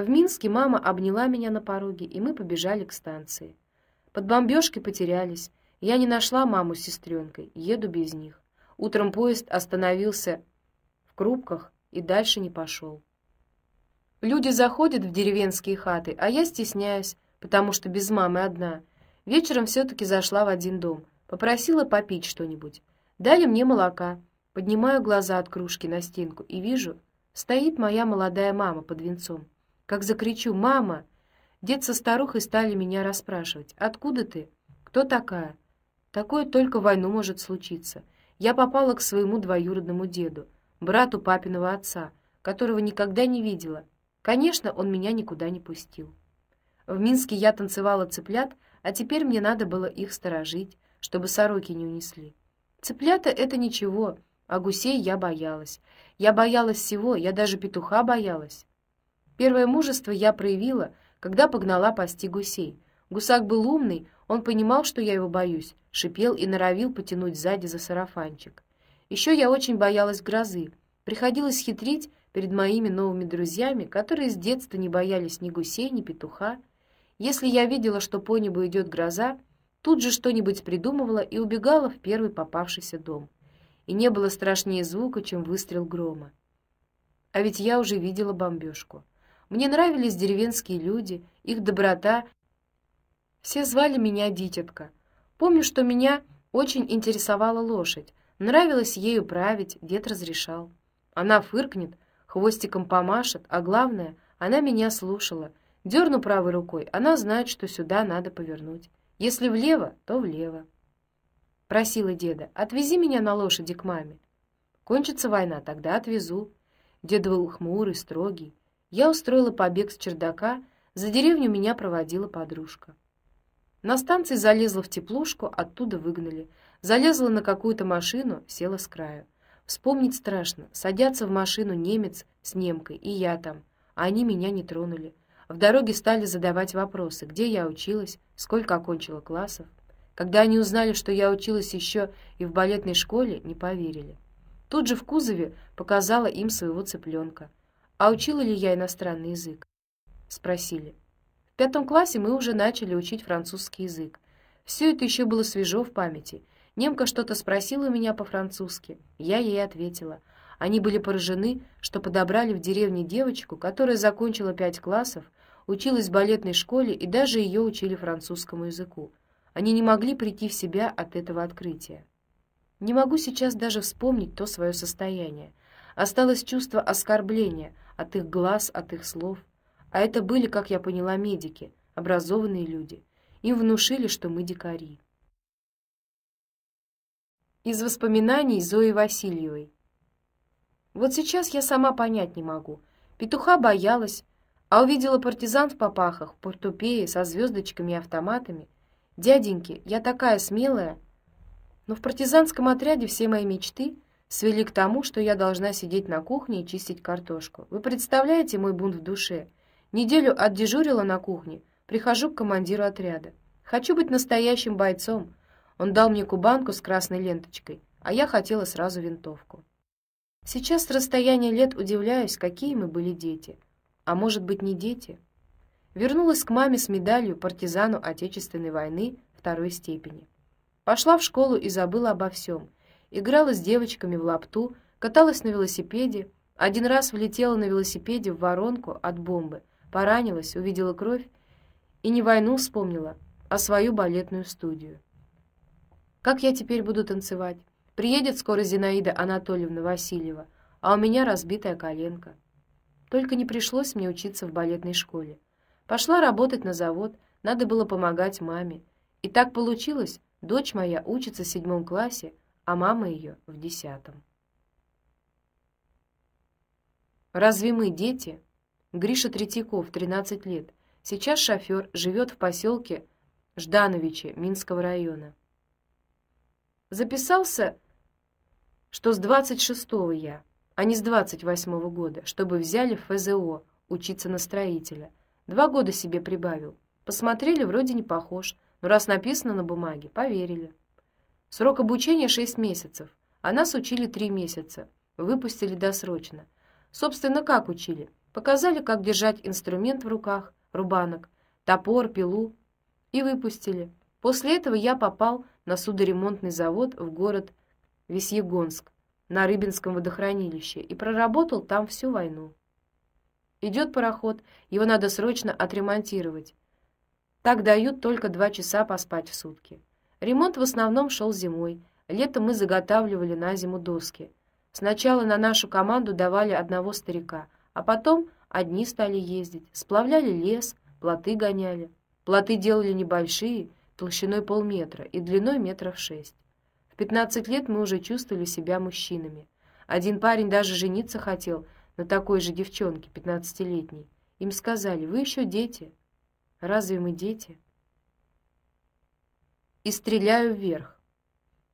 В Минске мама обняла меня на пороге, и мы побежали к станции. Под бомбежкой потерялись. Я не нашла маму с сестренкой, еду без них. Утром поезд остановился в Крупках и дальше не пошел. Люди заходят в деревенские хаты, а я стесняюсь, потому что без мамы одна. Вечером все таки зашла в один дом, попросила попить что-нибудь. Дали мне молока. Поднимаю глаза от кружки на стенку и вижу, стоит моя молодая мама под венцом. Как закричу: "Мама!" Дед со старухой стали меня расспрашивать: "Откуда ты? Кто такая?" Такое только в войну может случиться. Я попала к своему двоюродному деду, брату папиного отца, которого никогда не видела. Конечно, он меня никуда не пустил. В Минске я танцевала цыплят, а теперь мне надо было их сторожить, чтобы сороки не унесли. Цыплята это ничего, а гусей я боялась. Я боялась всего, я даже петуха боялась. Первое мужество я проявила, когда погнала пасти гусей. Гусак был умный, он понимал, что я его боюсь, шипел и норовил потянуть сзади за сарафанчик. Еще я очень боялась грозы. Приходилось хитрить перед моими новыми друзьями, которые с детства не боялись ни гусей, ни петуха. Если я видела, что по небу идет гроза, тут же что-нибудь придумывала и убегала в первый попавшийся дом. И не было страшнее звука, чем выстрел грома. А ведь я уже видела бомбежку. Мне нравились деревенские люди, их доброта. Все звали меня Дитятка. Помню, что меня очень интересовала лошадь. Нравилось ею править, дед разрешал. Она фыркнет, хвостиком помашет, а главное, она меня слушала. Дерну правой рукой, она знает, что сюда надо повернуть. Если влево, то влево. Просила деда: "Отвези меня на лошади к маме. Кончится война, тогда отвезу". Дед был хмурый, строгий. Я устроила побег с чердака, за деревню меня проводила подружка. На станции залезла в теплушку, оттуда выгнали. Залезла на какую-то машину, села с краю. Вспомнить страшно. Садятся в машину немец с немкой, и я там. А они меня не тронули. В дороге стали задавать вопросы: где я училась, сколько окончила классов. Когда они узнали, что я училась еще и в балетной школе, не поверили. Тут же в кузове показала им своего цыпленка. А учила ли я иностранный язык? спросили. В пятом классе мы уже начали учить французский язык. Все это еще было свежо в памяти. Немка что-то спросила меня по-французски. Я ей ответила. Они были поражены, что подобрали в деревне девочку, которая закончила пять классов, училась в балетной школе и даже ее учили французскому языку. Они не могли прийти в себя от этого открытия. Не могу сейчас даже вспомнить то свое состояние. Осталось чувство оскорбления, от их глаз, от их слов. А это были, как я поняла, медики, образованные люди. Им внушили, что мы дикари. Из воспоминаний Зои Васильевой. Вот сейчас я сама понять не могу. Петуха боялась, а увидела партизан в попахах, в портупее, со звездочками и автоматами. Дяденьки, я такая смелая. Но в партизанском отряде все мои мечты — свели к тому, что я должна сидеть на кухне и чистить картошку. Вы представляете мой бунт в душе? Неделю отдежурила на кухне, прихожу к командиру отряда. Хочу быть настоящим бойцом. Он дал мне кубанку с красной ленточкой, а я хотела сразу винтовку. Сейчас с расстояния лет удивляюсь, какие мы были дети. А может быть, не дети? Вернулась к маме с медалью партизану Отечественной войны второй степени. Пошла в школу и забыла обо всем — играла с девочками в лапту, каталась на велосипеде, один раз влетела на велосипеде в воронку от бомбы, поранилась, увидела кровь и не войну вспомнила, а свою балетную студию. Как я теперь буду танцевать? Приедет скоро Зинаида Анатольевна Васильева, а у меня разбитая коленка. Только не пришлось мне учиться в балетной школе. Пошла работать на завод, надо было помогать маме. И так получилось, дочь моя учится в седьмом классе, а мама ее в десятом. Разве мы дети? Гриша Третьяков, 13 лет. Сейчас шофер, живет в поселке Ждановичи Минского района. Записался, что с 26-го я, а не с 28-го года, чтобы взяли в ФЗО учиться на строителя. Два года себе прибавил. Посмотрели, вроде не похож, но раз написано на бумаге, поверили. Срок обучения 6 месяцев, а нас учили 3 месяца. Выпустили досрочно. Собственно, как учили? Показали, как держать инструмент в руках, рубанок, топор, пилу, и выпустили. После этого я попал на судоремонтный завод в город Весьегонск на Рыбинском водохранилище и проработал там всю войну. Идет пароход, его надо срочно отремонтировать. Так дают только два часа поспать в сутки. Ремонт в основном шел зимой. Летом мы заготавливали на зиму доски. Сначала на нашу команду давали одного старика, а потом одни стали ездить, сплавляли лес, плоты гоняли. Плоты делали небольшие, толщиной полметра и длиной метров шесть. В 15 лет мы уже чувствовали себя мужчинами. Один парень даже жениться хотел на такой же девчонке, пятнадцатилетней. Им сказали: "Вы еще дети". Разве мы дети? И стреляю вверх.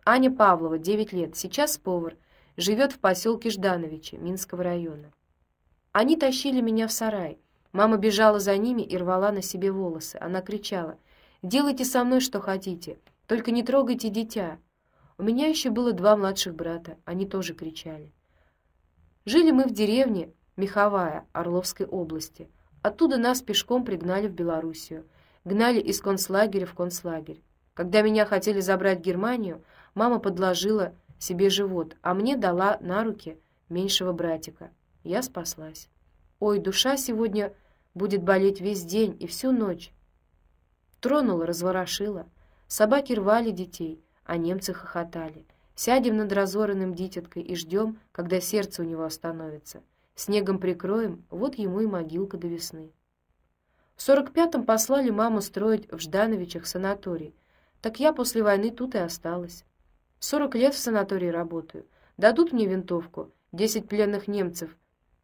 Аня Павлова, 9 лет, сейчас повар, живет в поселке Ждановичи Минского района. Они тащили меня в сарай. Мама бежала за ними и рвала на себе волосы. Она кричала: "Делайте со мной что хотите, только не трогайте дитя". У меня еще было два младших брата, они тоже кричали. Жили мы в деревне Меховая Орловской области. Оттуда нас пешком пригнали в Белоруссию, гнали из концлагеря в концлагерь. Когда меня хотели забрать в Германию, мама подложила себе живот, а мне дала на руки меньшего братика. Я спаслась. Ой, душа сегодня будет болеть весь день и всю ночь. Тронула, разворошила. Собаки рвали детей, а немцы хохотали. Сядем над разоренным дитяткой и ждем, когда сердце у него остановится. Снегом прикроем, вот ему и могилка до весны. В сорок пятом послали маму строить в Ждановичах санаторий. Так я после войны тут и осталась. Сорок лет в санатории работаю. Дадут мне винтовку, десять пленных немцев.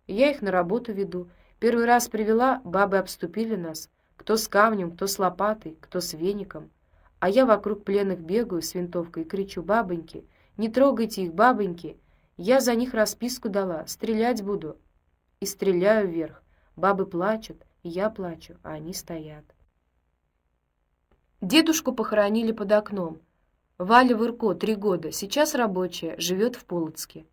Я их на работу веду, Первый раз привела, бабы обступили нас, кто с камнем, кто с лопатой, кто с веником. А я вокруг пленных бегаю с винтовкой и кричу: "Бабоньки, не трогайте их, бабоньки! Я за них расписку дала, стрелять буду". И стреляю вверх. Бабы плачут, я плачу, а они стоят. Дедушку похоронили под окном. Валя Вырко, три года, сейчас рабочая, живет в Полоцке.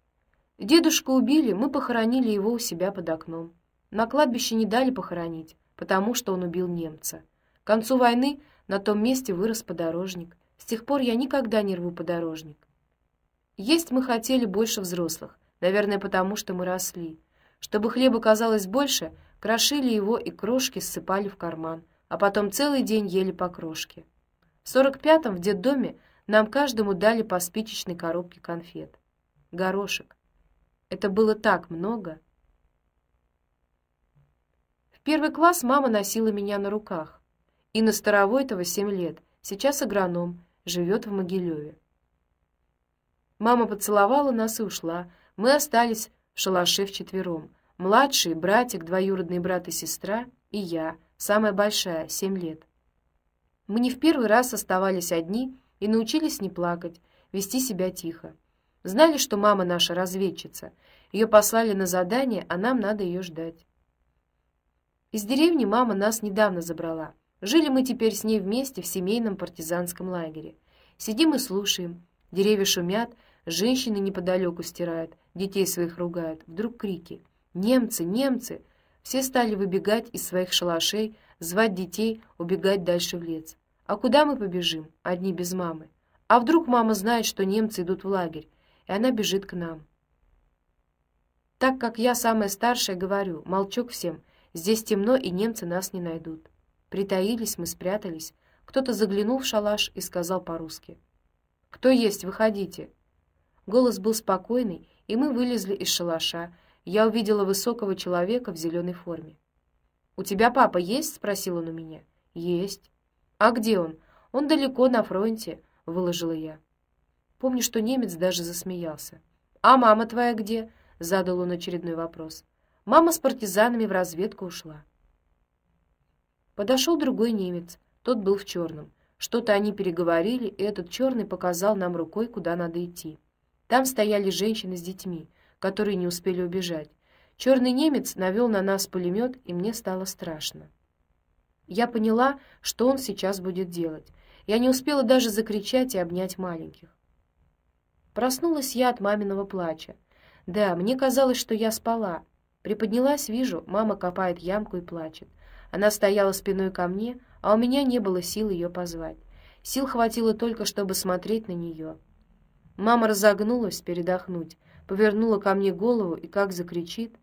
Дедушку убили, мы похоронили его у себя под окном. На кладбище не дали похоронить, потому что он убил немца. К концу войны на том месте вырос подорожник. С тех пор я никогда не рву подорожник. Есть мы хотели больше взрослых, наверное, потому что мы росли. Чтобы хлеба казалось больше, крошили его и крошки ссыпали в карман, а потом целый день ели по крошке. В сорок пятом в детдоме нам каждому дали по спичечной коробке конфет. Горошек. Это было так много. В первый класс мама носила меня на руках. И на Старовойтова семь лет, сейчас агроном, живет в Могилеве. Мама поцеловала нас и ушла. Мы остались в шалаше вчетвером. Младший, братик, двоюродный брат и сестра, и я, самая большая, семь лет. Мы не в первый раз оставались одни и научились не плакать, вести себя тихо. Знали, что мама наша разведчица. Ее послали на задание, а нам надо ее ждать. Из деревни мама нас недавно забрала. Жили мы теперь с ней вместе в семейном партизанском лагере. Сидим и слушаем. Деревья шумят, женщины неподалеку стирают, детей своих ругают. Вдруг крики: "Немцы, немцы!" Все стали выбегать из своих шалашей, звать детей, убегать дальше в лес. А куда мы побежим, одни без мамы? А вдруг мама знает, что немцы идут в лагерь, и она бежит к нам? Так как я самая старшая, говорю: "Молчок всем, Здесь темно, и немцы нас не найдут. Притаились мы, спрятались. Кто-то заглянул в шалаш и сказал по-русски: "Кто есть, выходите". Голос был спокойный, и мы вылезли из шалаша. Я увидела высокого человека в зеленой форме. "У тебя папа есть?" спросил он у меня. "Есть". "А где он?" "Он далеко на фронте", выложила я. Помню, что немец даже засмеялся. "А мама твоя где?" задал он очередной вопрос. Мама с партизанами в разведку ушла. Подошел другой немец. Тот был в черном. Что-то они переговорили, и этот черный показал нам рукой, куда надо идти. Там стояли женщины с детьми, которые не успели убежать. Черный немец навел на нас пулемет, и мне стало страшно. Я поняла, что он сейчас будет делать. Я не успела даже закричать и обнять маленьких. Проснулась я от маминого плача. Да, мне казалось, что я спала, Приподнялась, вижу, мама копает ямку и плачет. Она стояла спиной ко мне, а у меня не было сил ее позвать. Сил хватило только, чтобы смотреть на нее. Мама разогнулась передохнуть, повернула ко мне голову и как закричит: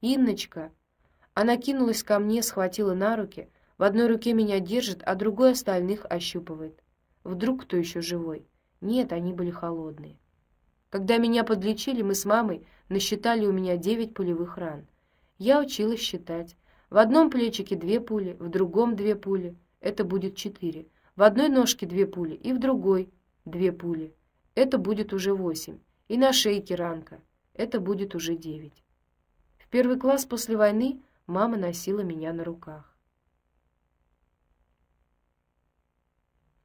"Инночка!" Она кинулась ко мне, схватила на руки, в одной руке меня держит, а другой остальных ощупывает. Вдруг кто еще живой? Нет, они были холодные. Когда меня подлечили, мы с мамой насчитали у меня девять пулевых ран. Я училась считать. В одном плечике две пули, в другом две пули. Это будет четыре. В одной ножке две пули и в другой две пули. Это будет уже восемь. И на шейке ранка. Это будет уже девять. В первый класс после войны мама носила меня на руках.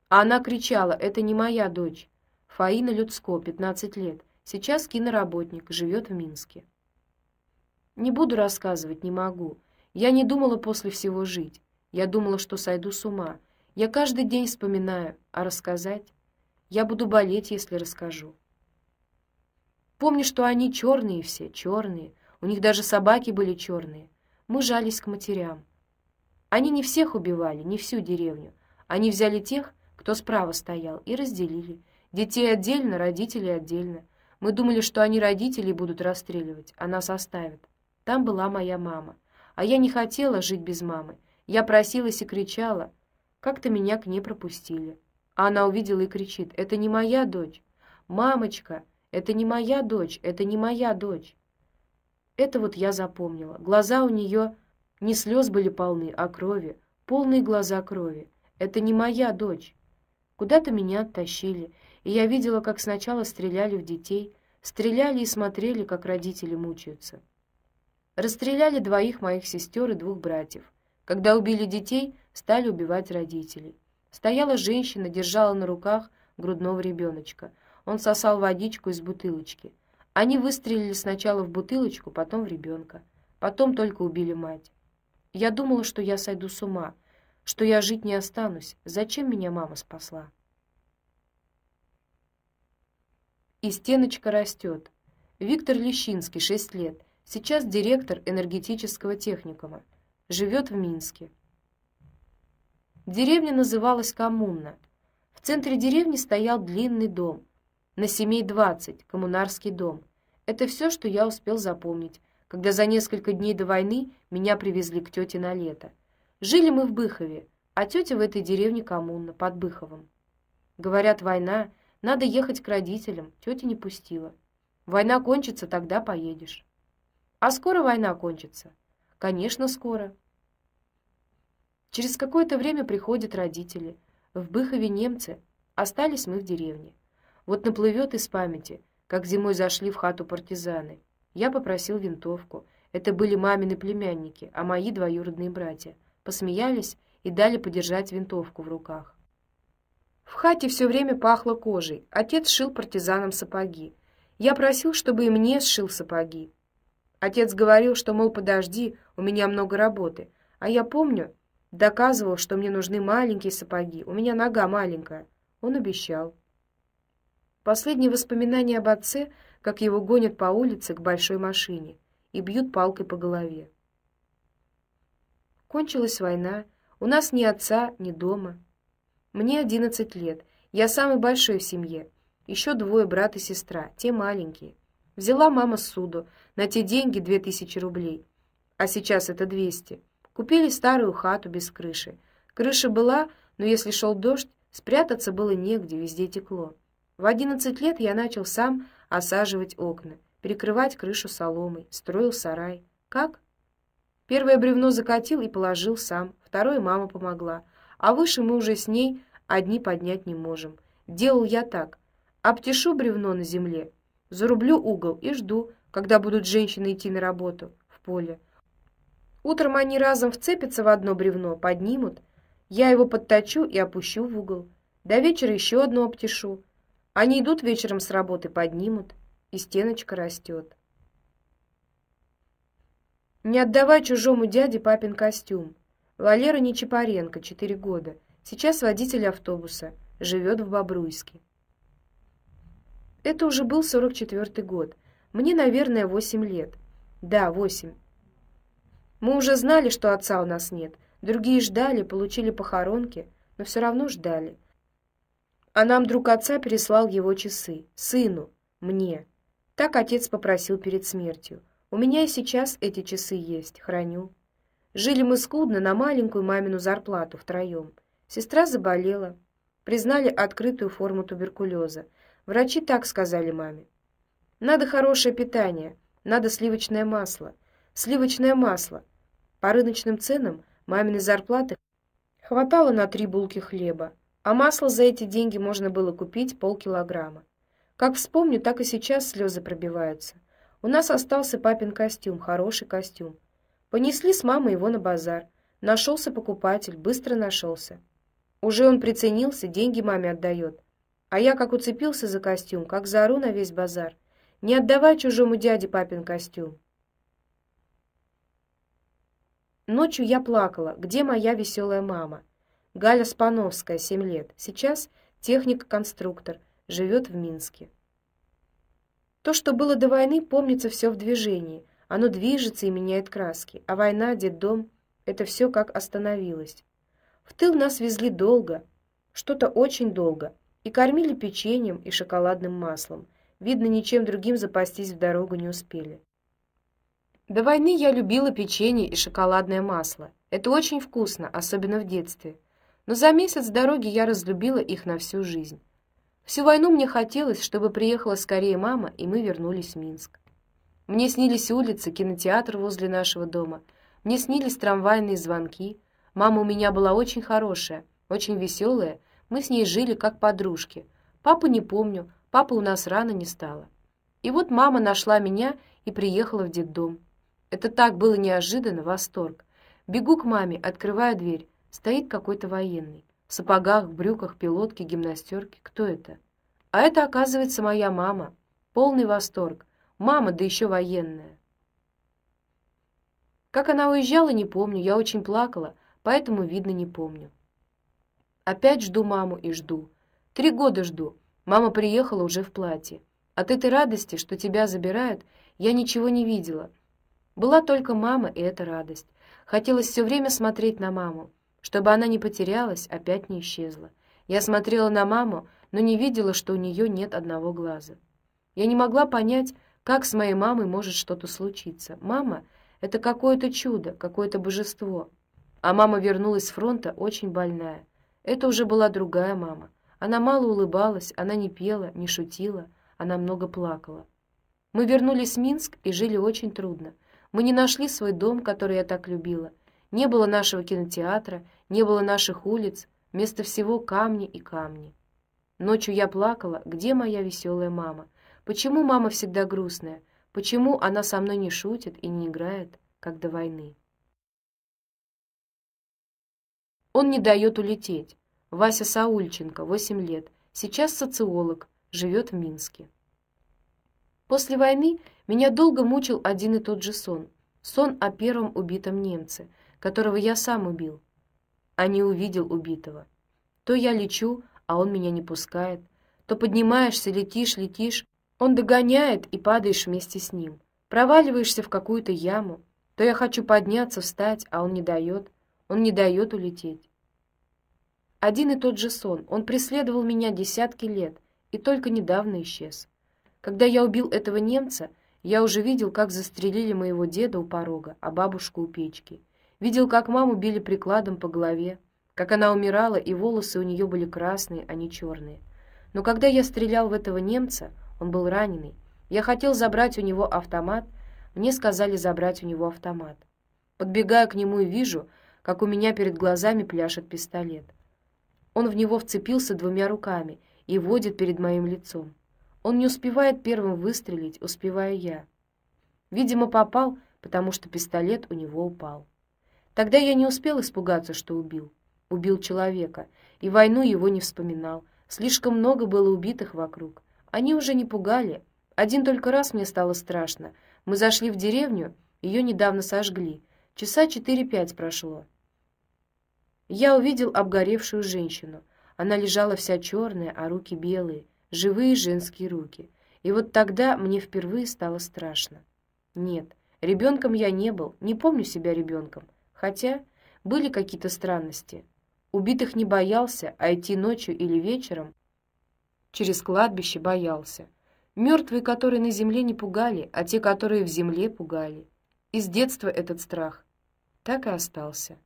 А она кричала: "Это не моя дочь". Фаина Людско, 15 лет. Сейчас киноработник, живет в Минске. Не буду рассказывать, не могу. Я не думала после всего жить. Я думала, что сойду с ума. Я каждый день вспоминаю, а рассказать? Я буду болеть, если расскажу. Помню, что они черные все, черные. У них даже собаки были черные. Мы жались к матерям. Они не всех убивали, не всю деревню. Они взяли тех, кто справа стоял, и разделили. Детей отдельно, родителей отдельно. Мы думали, что они родителей будут расстреливать, а нас оставят. Там была моя мама. А я не хотела жить без мамы. Я просилась и кричала. Как-то меня к ней пропустили. А она увидела и кричит: "Это не моя дочь. Мамочка, это не моя дочь, это не моя дочь". Это вот я запомнила. Глаза у нее не слез были полны, а крови, полные глаза крови. Это не моя дочь. Куда-то меня оттащили, и я видела, как сначала стреляли в детей, стреляли и смотрели, как родители мучаются. Расстреляли двоих моих сестер и двух братьев. Когда убили детей, стали убивать родителей. Стояла женщина, держала на руках грудного ребеночка. Он сосал водичку из бутылочки. Они выстрелили сначала в бутылочку, потом в ребенка. Потом только убили мать. Я думала, что я сойду с ума, что я жить не останусь. Зачем меня мама спасла? И стеночка растет. Виктор Лещинский, 6 лет. Сейчас директор энергетического техникума. Живет в Минске. Деревня называлась Коммуна. В центре деревни стоял длинный дом. На семей двадцать, коммунарский дом. Это все, что я успел запомнить, когда за несколько дней до войны меня привезли к тете на лето. Жили мы в Быхове, а тетя в этой деревне Коммуна, под Быховом. Говорят, война, надо ехать к родителям, тетя не пустила. Война кончится, тогда поедешь. А скоро война кончится? Конечно, скоро. Через какое-то время приходят родители. В Быхове немцы, остались мы в деревне. Вот наплывет из памяти, как зимой зашли в хату партизаны. Я попросил винтовку. Это были мамины племянники, а мои двоюродные братья. Посмеялись и дали подержать винтовку в руках. В хате все время пахло кожей. Отец шил партизанам сапоги. Я просил, чтобы и мне сшил сапоги. Отец говорил, что, мол, подожди, у меня много работы. А я помню, доказывал, что мне нужны маленькие сапоги, у меня нога маленькая. Он обещал. Последние воспоминания об отце, как его гонят по улице к большой машине и бьют палкой по голове. Кончилась война, у нас ни отца, ни дома. Мне одиннадцать лет, я самый большой в семье, еще двое брат и сестра, те маленькие. Взяла мама суду, на те деньги две тысячи рублей. А сейчас это двести. Купили старую хату без крыши. Крыша была, но если шел дождь, спрятаться было негде, везде текло. В одиннадцать лет я начал сам осаживать окна, перекрывать крышу соломой, строил сарай. Как? Первое бревно закатил и положил сам, второе мама помогла, а выше мы уже с ней одни поднять не можем. Делал я так: обтешу бревно на земле, Зарублю угол и жду, когда будут женщины идти на работу в поле. Утром они разом вцепятся в одно бревно, поднимут. Я его подточу и опущу в угол. До вечера еще одно обтешу. Они идут вечером с работы, поднимут, и стеночка растет. Не отдавай чужому дяде папин костюм. Валера Нечапаренко, 4 года. Сейчас водитель автобуса, живет в Бобруйске. Это уже был сорок четвертый год. Мне, наверное, восемь лет. Да, восемь. Мы уже знали, что отца у нас нет. Другие ждали, получили похоронки, но все равно ждали. А нам друг отца переслал его часы. Сыну, мне. Так отец попросил перед смертью. У меня и сейчас эти часы есть, храню. Жили мы скудно на маленькую мамину зарплату втроем. Сестра заболела. Признали открытую форму туберкулеза. Врачи так сказали маме. Надо хорошее питание, надо сливочное масло. Сливочное масло. По рыночным ценам маминой зарплаты хватало на три булки хлеба, а масло за эти деньги можно было купить полкилограмма. Как вспомню, так и сейчас слезы пробиваются. У нас остался папин костюм, хороший костюм. Понесли с мамой его на базар. Нашелся покупатель, быстро нашелся. Уже он приценился, деньги маме отдает. А я как уцепился за костюм, как заору на весь базар. Не отдавай чужому дяде папин костюм. Ночью я плакала. Где моя веселая мама? Галя Спановская, 7 лет. Сейчас техник-конструктор, живет в Минске. То, что было до войны, помнится все в движении. Оно движется и меняет краски. А война, детдом — это все как остановилось. В тыл нас везли долго, что-то очень долго, и кормили печеньем и шоколадным маслом. Видно, ничем другим запастись в дорогу не успели. До войны я любила печенье и шоколадное масло. Это очень вкусно, особенно в детстве. Но за месяц дороги я разлюбила их на всю жизнь. Всю войну мне хотелось, чтобы приехала скорее мама, и мы вернулись в Минск. Мне снились улицы, кинотеатр возле нашего дома. Мне снились трамвайные звонки. Мама у меня была очень хорошая, очень веселая. Мы с ней жили как подружки. Папу не помню, папы у нас рано не стало. И вот мама нашла меня и приехала в детдом. Это так было неожиданно, восторг. Бегу к маме, открываю дверь. Стоит какой-то военный в сапогах, брюках, пилотке, гимнастерке. Кто это? А это, оказывается, моя мама. Полный восторг. Мама, да еще военная. Как она уезжала, не помню. Я очень плакала, поэтому, видно, не помню. Опять жду маму и жду. Три года жду. Мама приехала уже в платье. От этой радости, что тебя забирают, я ничего не видела. Была только мама и эта радость. Хотелось все время смотреть на маму чтобы она не потерялась, опять не исчезла. Я смотрела на маму, но не видела, что у нее нет одного глаза. Я не могла понять, как с моей мамой может что-то случиться. Мама — это какое-то чудо, какое-то божество. А мама вернулась с фронта очень больная. Это уже была другая мама. Она мало улыбалась, она не пела, не шутила, она много плакала. Мы вернулись в Минск и жили очень трудно. Мы не нашли свой дом, который я так любила. Не было нашего кинотеатра, не было наших улиц, вместо всего камни и камни. Ночью я плакала, где моя веселая мама? Почему мама всегда грустная? Почему она со мной не шутит и не играет, как до войны? Он не дает улететь. Вася Саульченко, 8 лет, сейчас социолог, живет в Минске. После войны меня долго мучил один и тот же сон. Сон о первом убитом немце, которого я сам убил а не увидел убитого. То я лечу, а он меня не пускает, то поднимаешься, летишь, летишь, он догоняет и падаешь вместе с ним. Проваливаешься в какую-то яму, то я хочу подняться, встать, а он не дает, он не дает улететь. Один и тот же сон, он преследовал меня десятки лет и только недавно исчез. Когда я убил этого немца, я уже видел, как застрелили моего деда у порога, а бабушку у печки. Видел, как маму били прикладом по голове, как она умирала, и волосы у нее были красные, а не черные. Но когда я стрелял в этого немца, он был раненый. Я хотел забрать у него автомат, мне сказали забрать у него автомат. Подбегаю к нему и вижу, как у меня перед глазами пляшет пистолет. Он в него вцепился двумя руками и водит перед моим лицом. Он не успевает первым выстрелить, успеваю я. Видимо, попал, потому что пистолет у него упал. Тогда я не успел испугаться, что убил. Убил человека, и войну его не вспоминал. Слишком много было убитых вокруг. Они уже не пугали. Один только раз мне стало страшно. Мы зашли в деревню, ее недавно сожгли. Часа четыре-пять прошло. Я увидел обгоревшую женщину. Она лежала вся черная, а руки белые, живые женские руки. И вот тогда мне впервые стало страшно. Нет, Ребенком я не был, не помню себя ребенком. Хотя были какие-то странности. Убитых не боялся, а идти ночью или вечером через кладбище боялся. Мертвые, которые на земле не пугали, а те, которые в земле пугали. Из детства этот страх так и остался.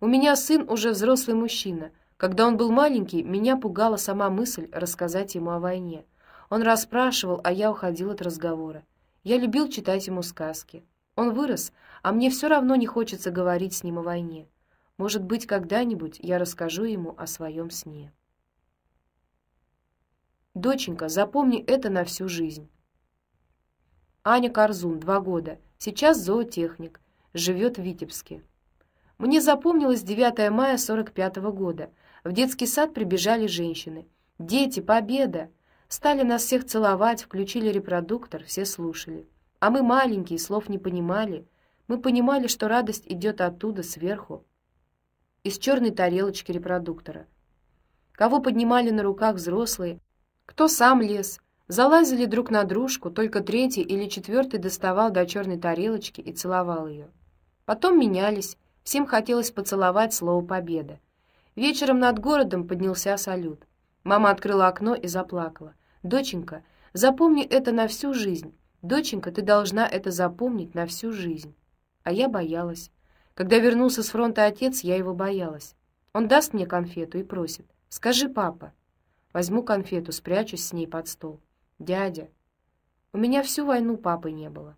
У меня сын уже взрослый мужчина. Когда он был маленький, меня пугала сама мысль рассказать ему о войне. Он расспрашивал, а я уходил от разговора. Я любил читать ему сказки. Он вырос, а мне все равно не хочется говорить с ним о войне. Может быть, когда-нибудь я расскажу ему о своем сне. Доченька, запомни это на всю жизнь. Аня Корзун, два года, сейчас зоотехник, живет в Витебске. Мне запомнилось 9 мая 45 -го года. В детский сад прибежали женщины. Дети, победа! Стали нас всех целовать, включили репродуктор, все слушали. А мы маленькие, слов не понимали. Мы понимали, что радость идет оттуда, сверху, из черной тарелочки репродуктора. Кого поднимали на руках взрослые, кто сам лез, залазили друг на дружку, только третий или четвертый доставал до черной тарелочки и целовал ее. Потом менялись, всем хотелось поцеловать слово «победа». Вечером над городом поднялся салют. Мама открыла окно и заплакала. «Доченька, запомни это на всю жизнь. Доченька, ты должна это запомнить на всю жизнь». А я боялась. Когда вернулся с фронта отец, я его боялась. Он даст мне конфету и просит. «Скажи, папа». Возьму конфету, спрячусь с ней под стол. «Дядя, у меня всю войну папы не было».